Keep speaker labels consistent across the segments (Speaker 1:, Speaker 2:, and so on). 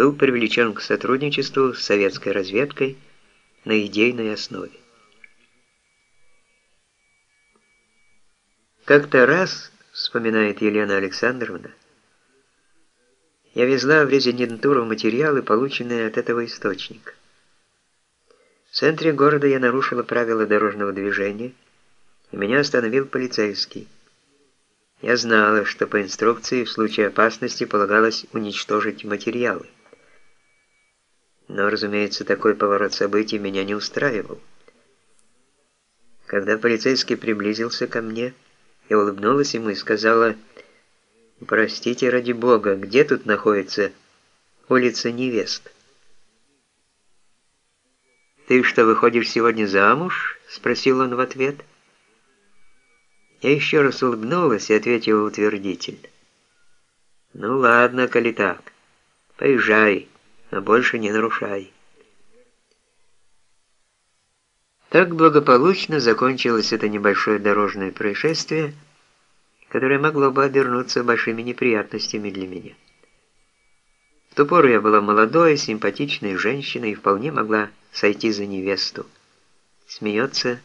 Speaker 1: был привлечен к сотрудничеству с советской разведкой на идейной основе. Как-то раз, вспоминает Елена Александровна, я везла в резидентуру материалы, полученные от этого источника. В центре города я нарушила правила дорожного движения, и меня остановил полицейский. Я знала, что по инструкции в случае опасности полагалось уничтожить материалы. Но, разумеется, такой поворот событий меня не устраивал. Когда полицейский приблизился ко мне, я улыбнулась ему и сказала, «Простите, ради бога, где тут находится улица Невест?» «Ты что, выходишь сегодня замуж?» — спросил он в ответ. Я еще раз улыбнулась и ответила утвердительно. «Ну ладно, коли так, поезжай, но больше не нарушай». Так благополучно закончилось это небольшое дорожное происшествие, которое могло бы обернуться большими неприятностями для меня. В ту пору я была молодой, симпатичной женщиной и вполне могла сойти за невесту. Смеется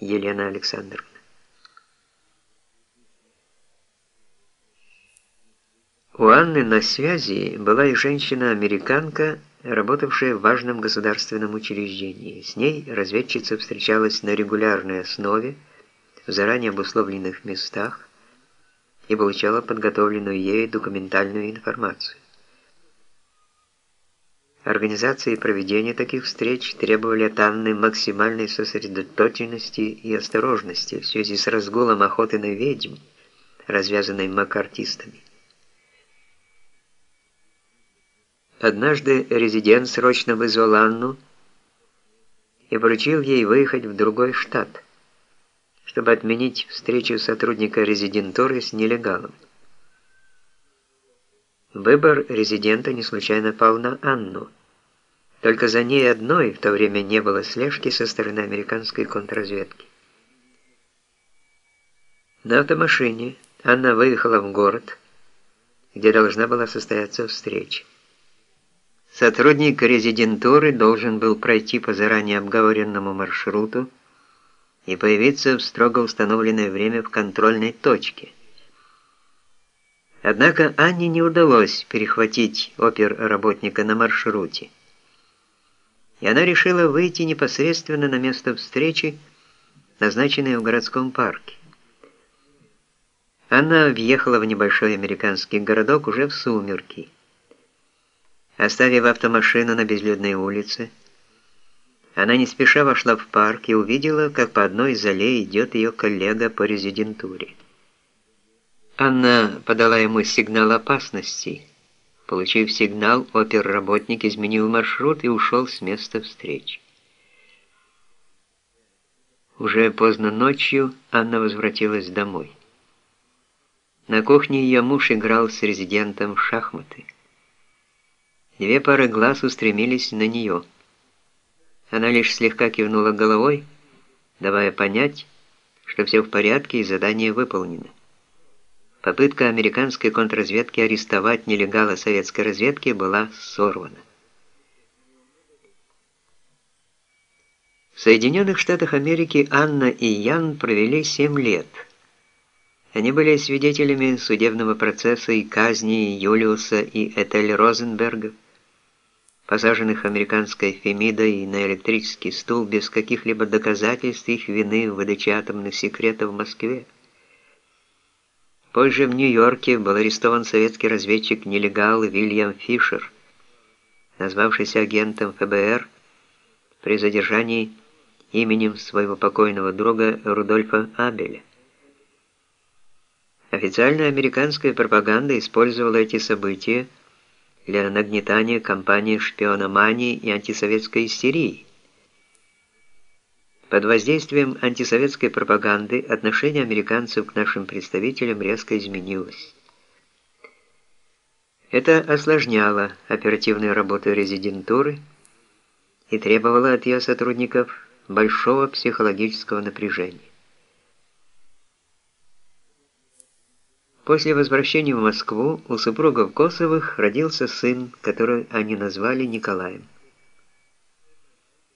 Speaker 1: Елена Александровна. У Анны на связи была и женщина-американка, работавшая в важном государственном учреждении. С ней разведчица встречалась на регулярной основе в заранее обусловленных местах и получала подготовленную ею документальную информацию. Организация и проведение таких встреч требовали от Анны максимальной сосредоточенности и осторожности в связи с разгулом охоты на ведьм, развязанной макартистами. Однажды резидент срочно вызвал Анну и поручил ей выехать в другой штат, чтобы отменить встречу сотрудника резидентуры с нелегалом. Выбор резидента не случайно пал на Анну. Только за ней одной в то время не было слежки со стороны американской контрразведки. На автомашине Анна выехала в город, где должна была состояться встреча. Сотрудник резидентуры должен был пройти по заранее обговоренному маршруту и появиться в строго установленное время в контрольной точке. Однако Анне не удалось перехватить опер-работника на маршруте, и она решила выйти непосредственно на место встречи, назначенное в городском парке. Она въехала в небольшой американский городок уже в сумерки. Оставив автомашину на безлюдной улице, она не спеша вошла в парк и увидела, как по одной из аллей идет ее коллега по резидентуре. Анна подала ему сигнал опасности. Получив сигнал, оперработник изменил маршрут и ушел с места встречи. Уже поздно ночью Анна возвратилась домой. На кухне ее муж играл с резидентом в шахматы. Две пары глаз устремились на нее. Она лишь слегка кивнула головой, давая понять, что все в порядке и задание выполнено. Попытка американской контрразведки арестовать нелегала советской разведки была сорвана. В Соединенных Штатах Америки Анна и Ян провели 7 лет. Они были свидетелями судебного процесса и казни Юлиуса и Этель Розенбергов, посаженных американской Фемидой на электрический стул без каких-либо доказательств их вины в выдаче атомных секретов в Москве. Позже в Нью-Йорке был арестован советский разведчик-нелегал Вильям Фишер, назвавшийся агентом ФБР при задержании именем своего покойного друга Рудольфа Абеля. Официальная американская пропаганда использовала эти события для нагнетания кампании шпиономании и антисоветской истерии. Под воздействием антисоветской пропаганды отношение американцев к нашим представителям резко изменилось. Это осложняло оперативную работу резидентуры и требовало от ее сотрудников большого психологического напряжения. После возвращения в Москву у супругов Косовых родился сын, которого они назвали Николаем.